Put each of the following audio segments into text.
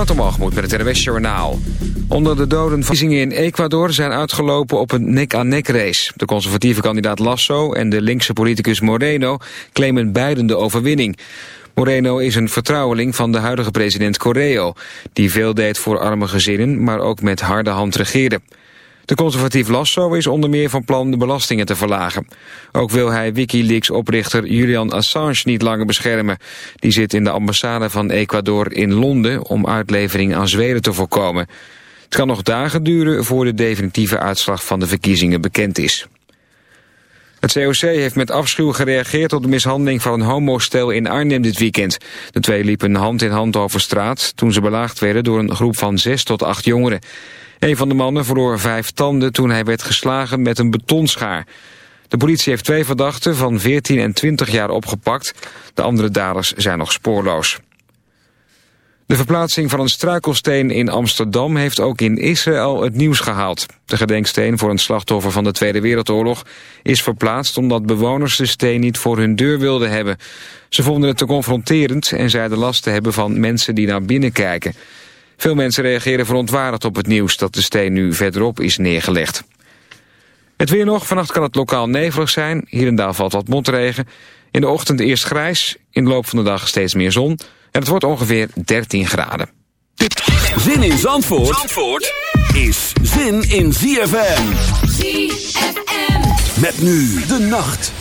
Watermalgemoed met het NWS Journaal. Onder de doden verkiezingen in Ecuador zijn uitgelopen op een nek-aan-nek race. De conservatieve kandidaat Lasso en de linkse politicus Moreno claimen beiden de overwinning. Moreno is een vertrouweling van de huidige president Correo... die veel deed voor arme gezinnen, maar ook met harde hand regeerde. De conservatief Lasso is onder meer van plan de belastingen te verlagen. Ook wil hij Wikileaks-oprichter Julian Assange niet langer beschermen. Die zit in de ambassade van Ecuador in Londen om uitlevering aan Zweden te voorkomen. Het kan nog dagen duren voor de definitieve uitslag van de verkiezingen bekend is. Het COC heeft met afschuw gereageerd op de mishandeling van een homostel in Arnhem dit weekend. De twee liepen hand in hand over straat toen ze belaagd werden door een groep van zes tot acht jongeren. Een van de mannen verloor vijf tanden toen hij werd geslagen met een betonschaar. De politie heeft twee verdachten van 14 en 20 jaar opgepakt. De andere daders zijn nog spoorloos. De verplaatsing van een struikelsteen in Amsterdam heeft ook in Israël het nieuws gehaald. De gedenksteen voor een slachtoffer van de Tweede Wereldoorlog is verplaatst omdat bewoners de steen niet voor hun deur wilden hebben. Ze vonden het te confronterend en zeiden last te hebben van mensen die naar binnen kijken. Veel mensen reageren verontwaardigd op het nieuws dat de steen nu verderop is neergelegd. Het weer nog, vannacht kan het lokaal nevelig zijn. Hier en daar valt wat motregen. In de ochtend eerst grijs, in de loop van de dag steeds meer zon. En het wordt ongeveer 13 graden. Zin in Zandvoort, Zandvoort is zin in ZFM. ZFM. Met nu de nacht.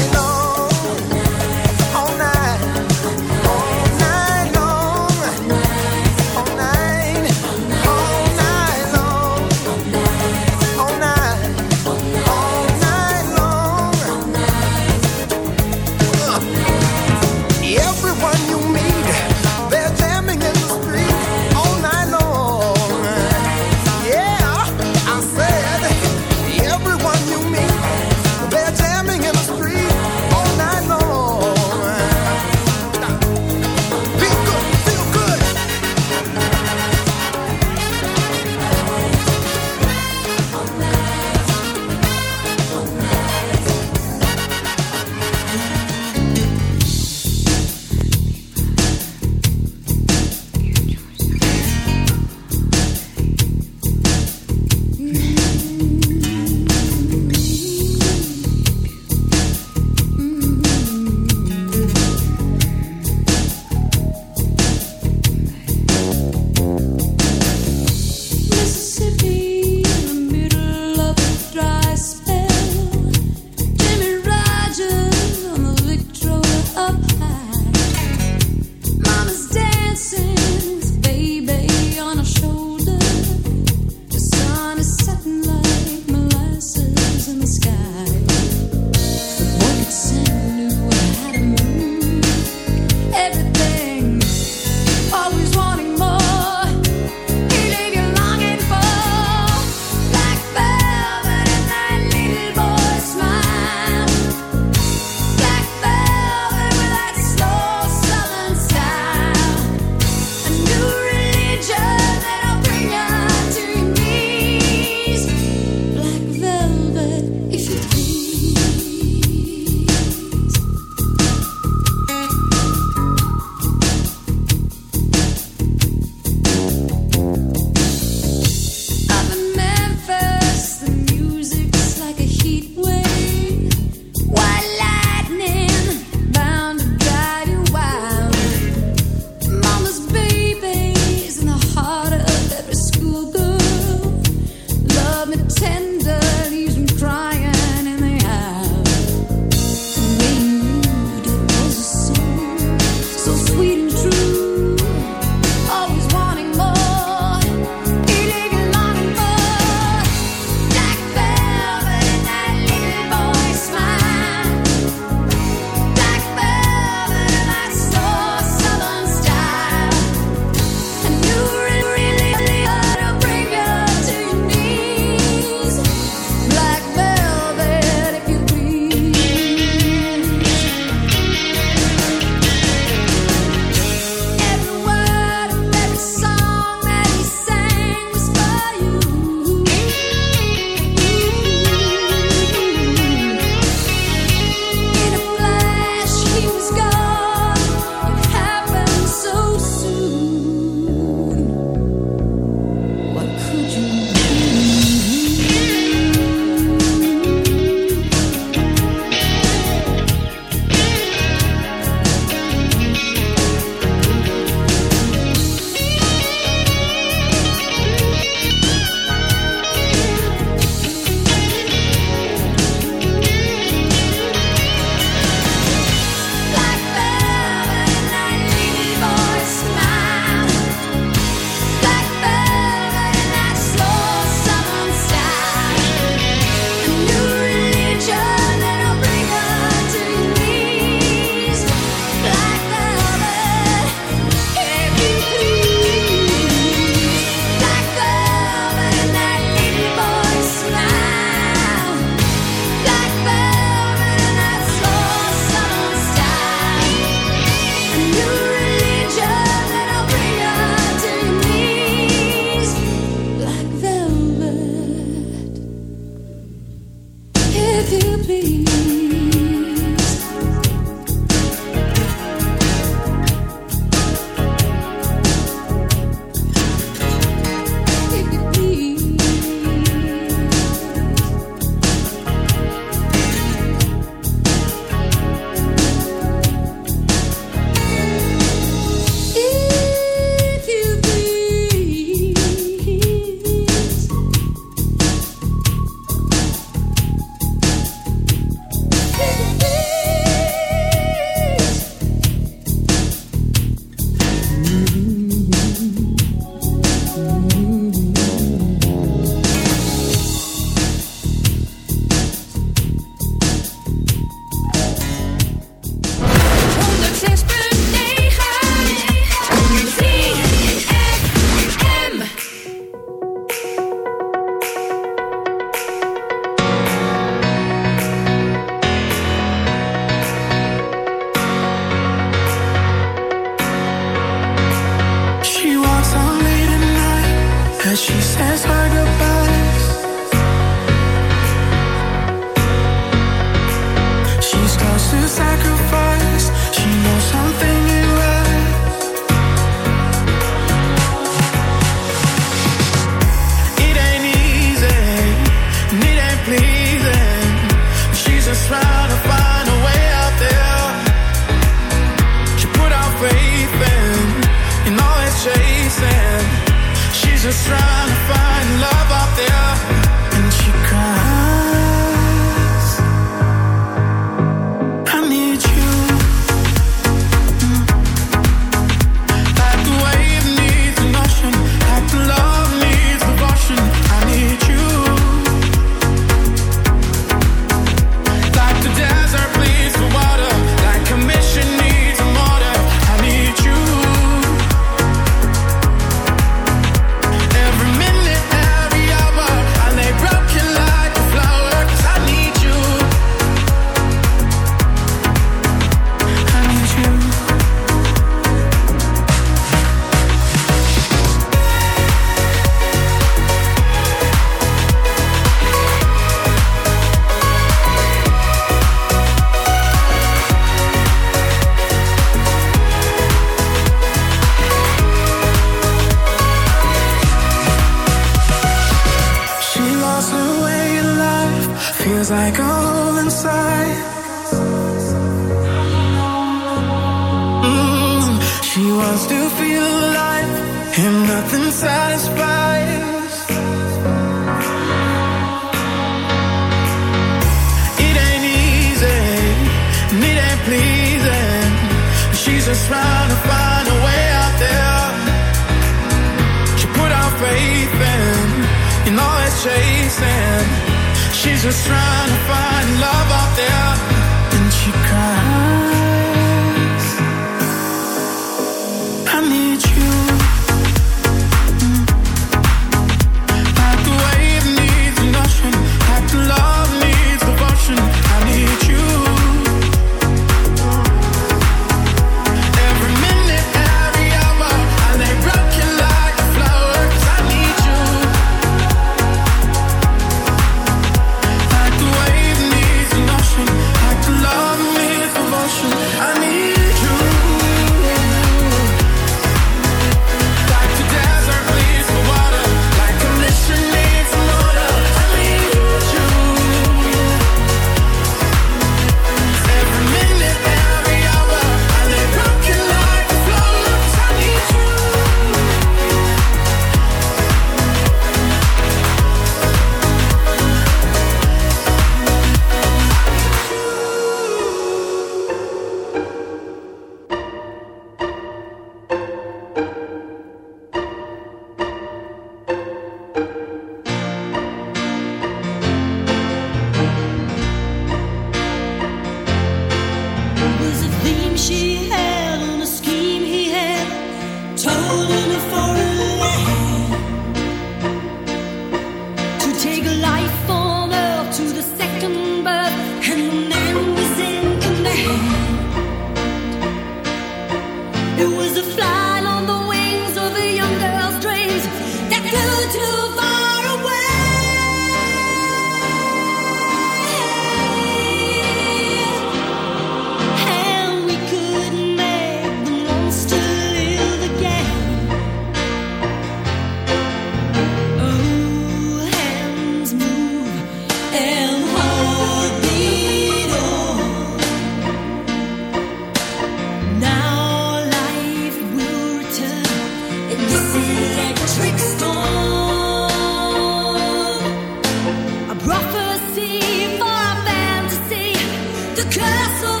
the castle.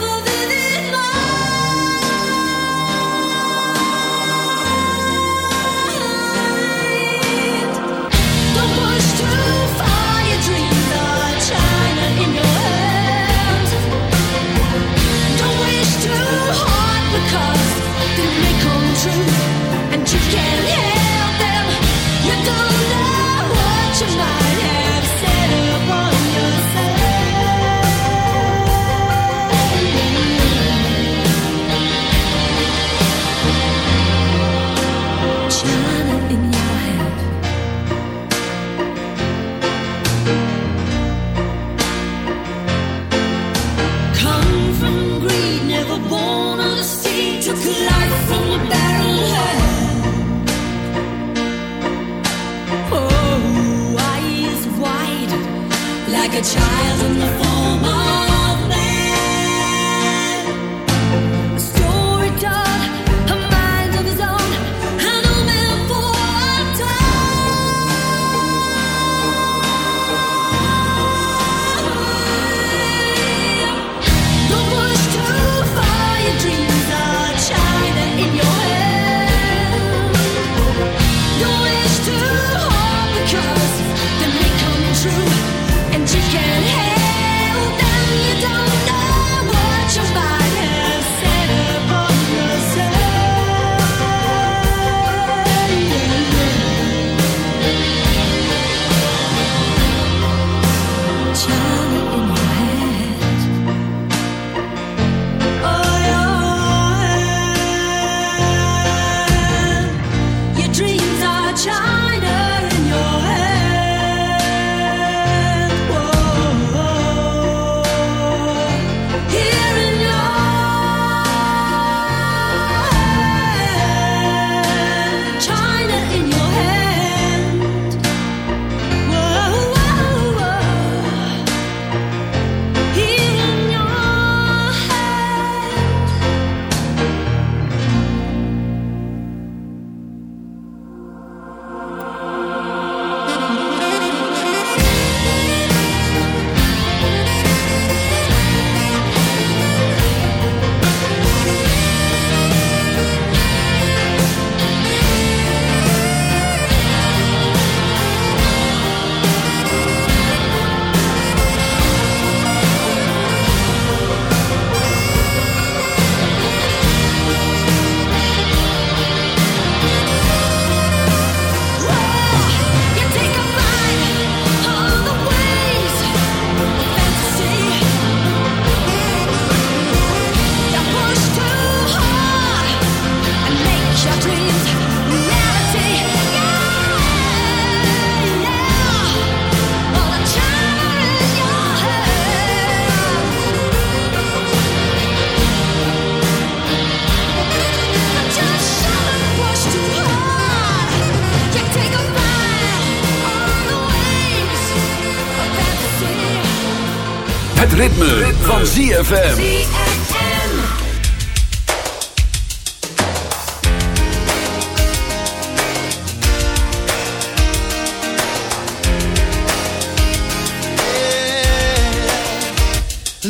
ZFM.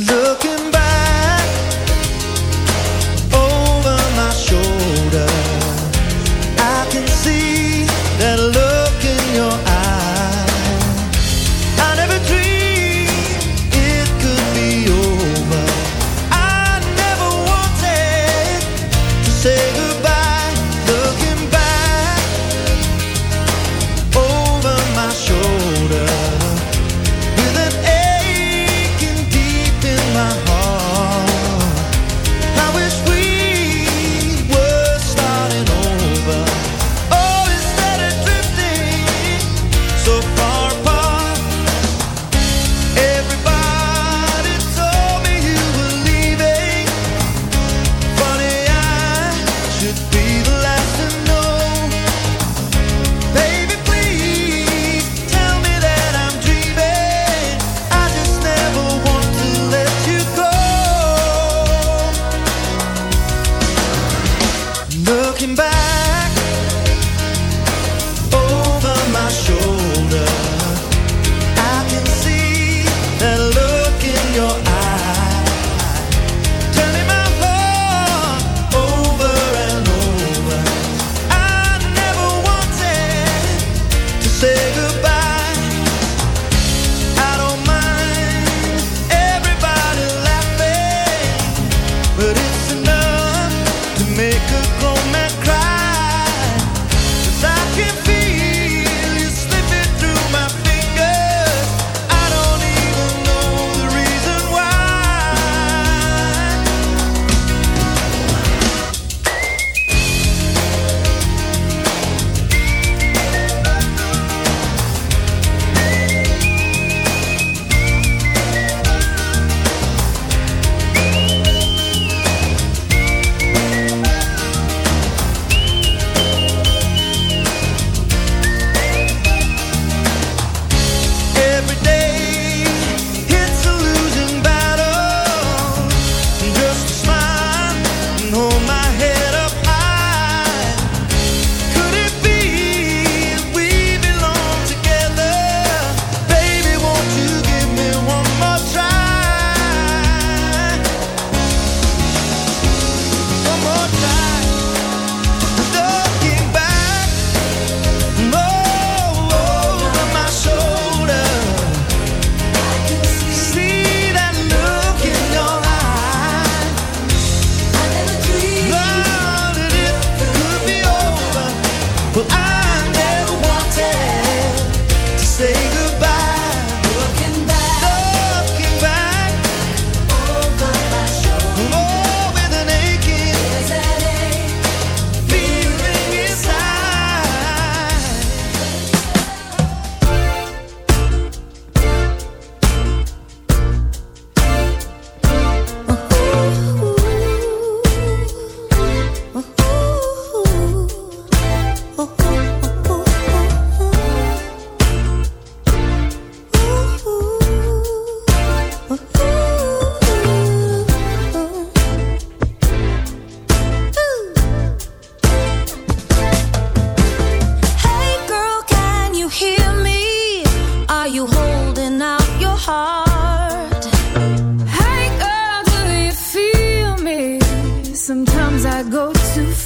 my heart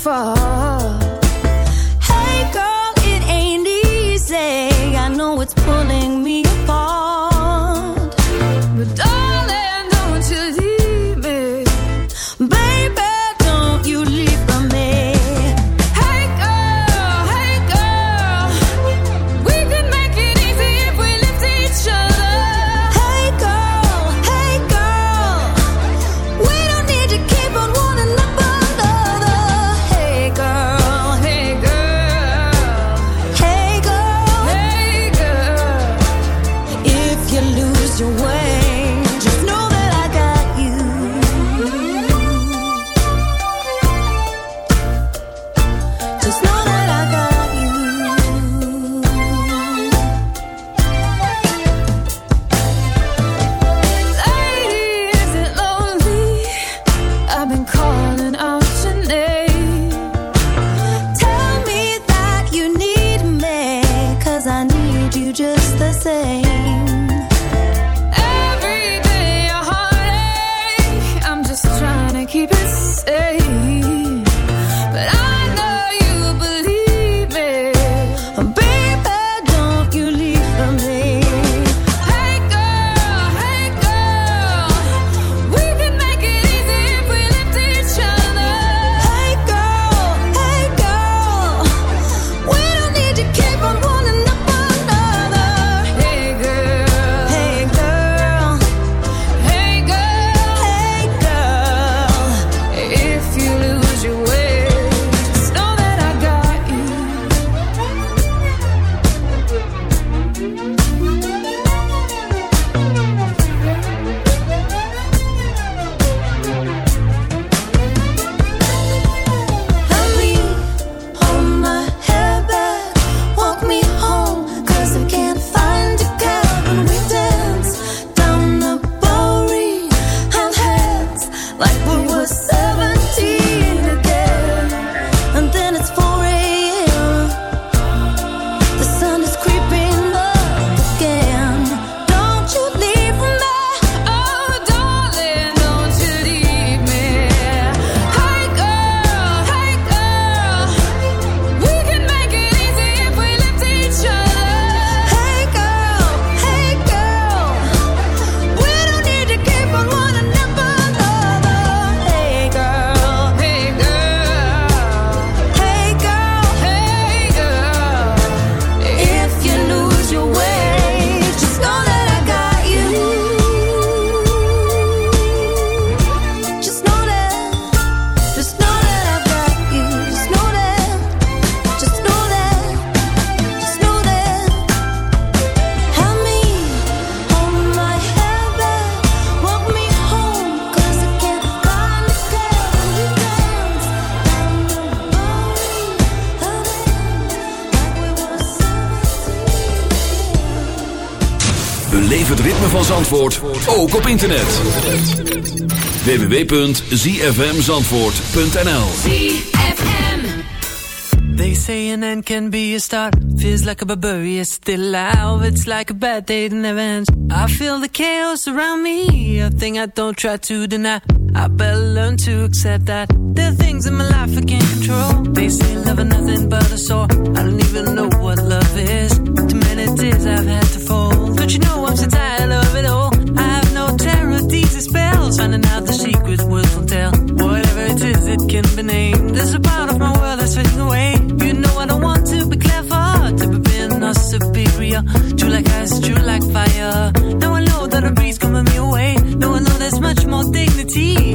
fall ook op internet. www.zfmzandvoort.nl They say an end can be a start. Feels like a barbarian still alive. It's like a bad day that never ends. I feel the chaos around me A thing I don't try to deny. I better learn to accept that There are things in my life I can't control. They say love is nothing but a sore. I don't even know what love is. Too many tears I've had to fall. Don't you know I'm so tired of it all spells, finding out the secret words will tell. Whatever it is, it can be named. There's a part of my world that's fading away. You know I don't want to be clever, to be being or superior. True like ice, true like fire. Now I know that a breeze coming me away. Now I know there's much more dignity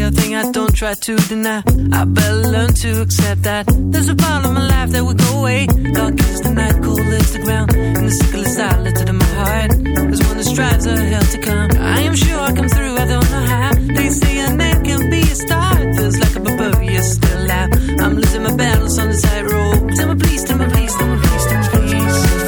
A thing I don't try to deny. I better learn to accept that. There's a part of my life that will go away. Dark as the night, cold as the ground. And the sickle is silent in my heart. There's one that strives a hell to come. I am sure I come through, I don't know how. They say a name can be a star. It feels like a barbarian still out. I'm losing my battles on the tightrope. Tell me please, tell me please, tell me please, tell me please.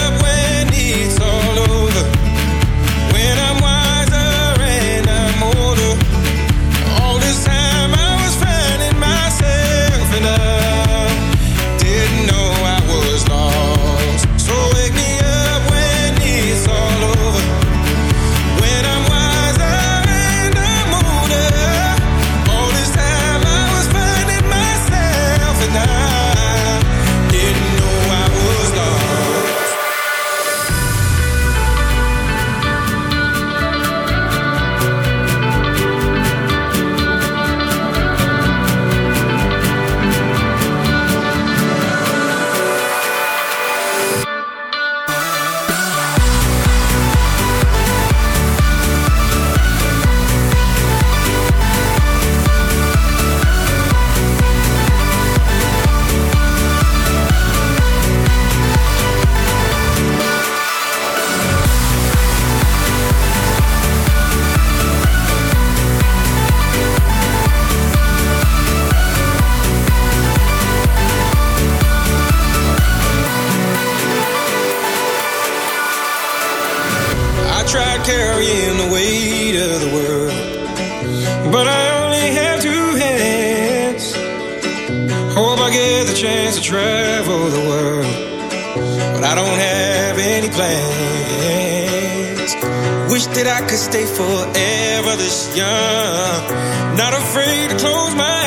to close my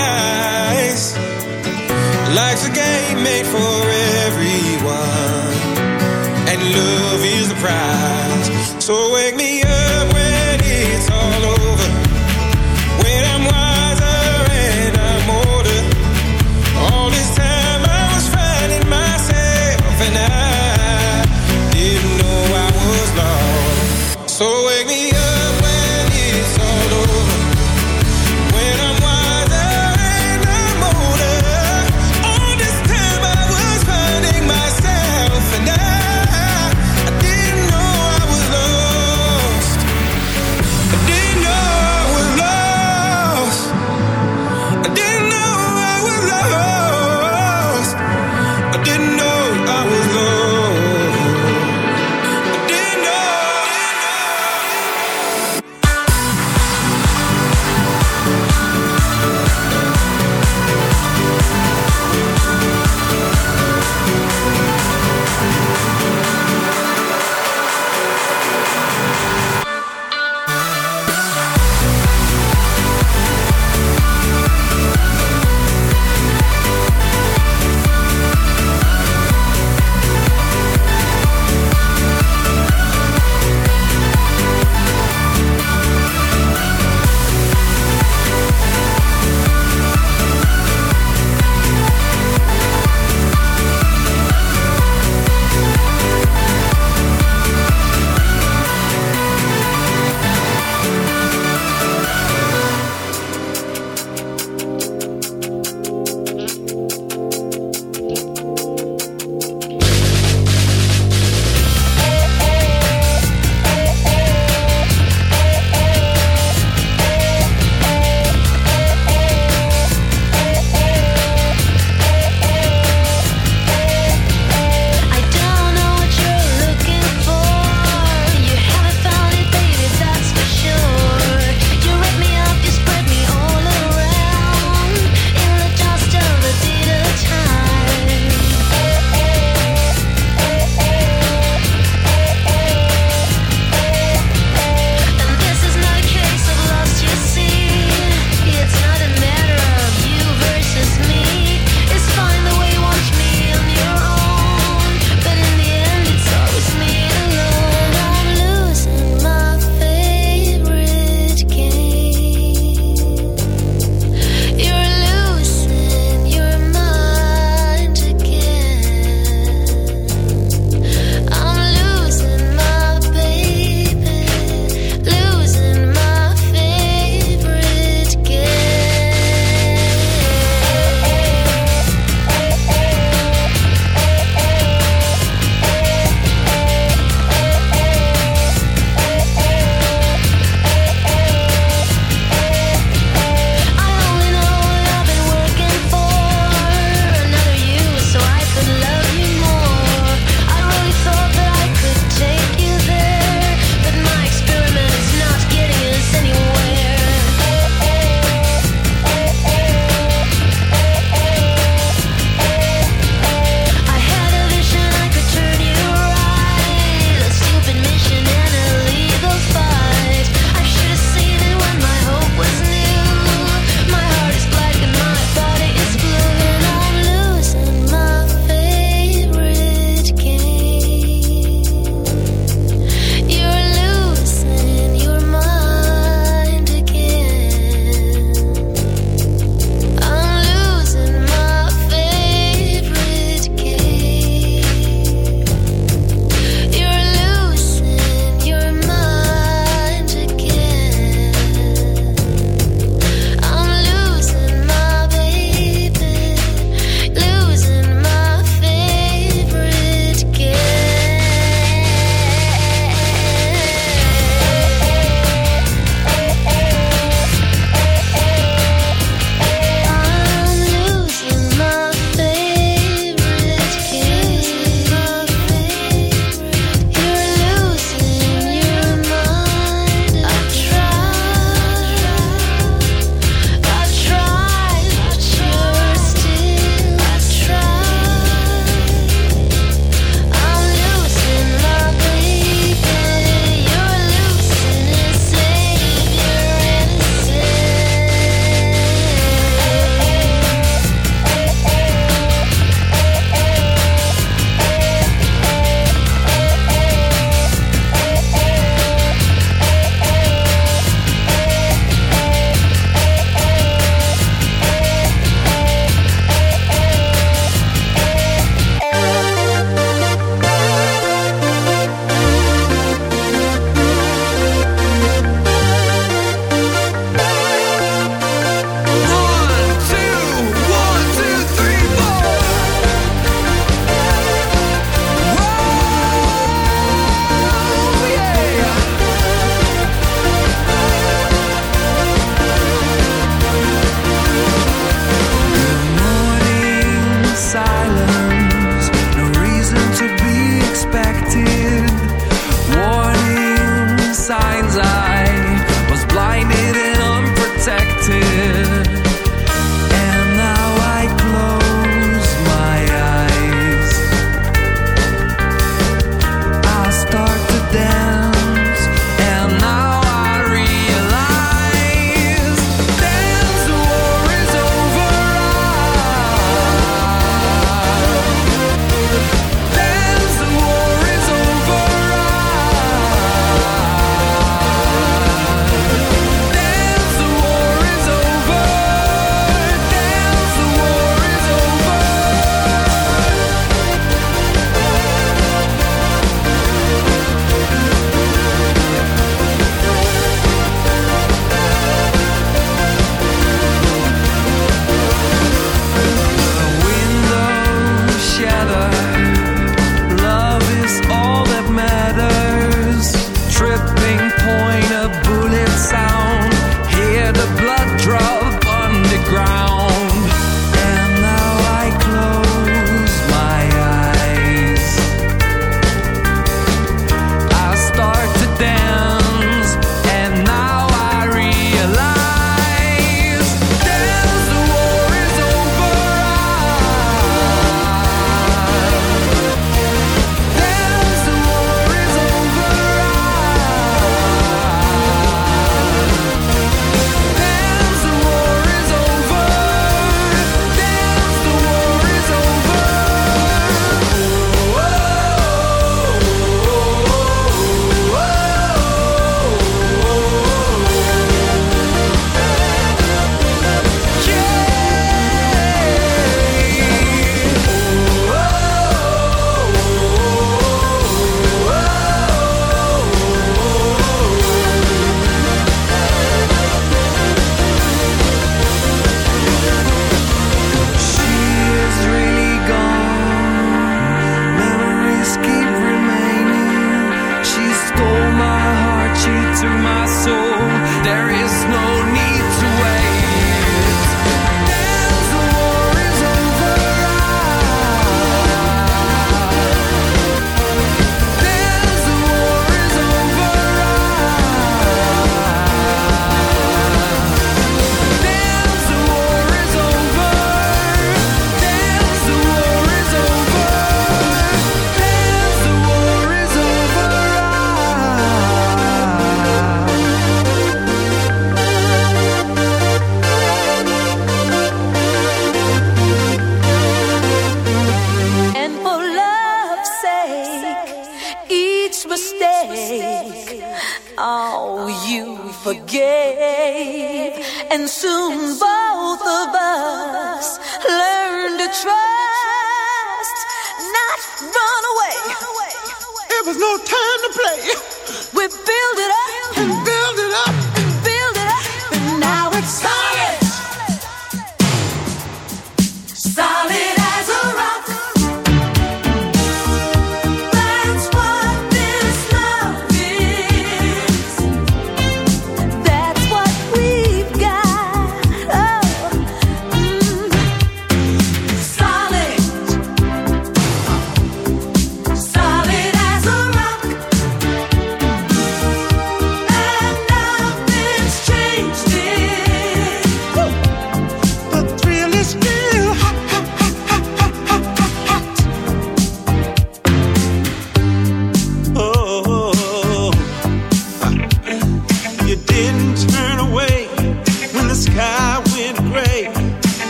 eyes. Life's a game made for everyone and love is the prize. So wake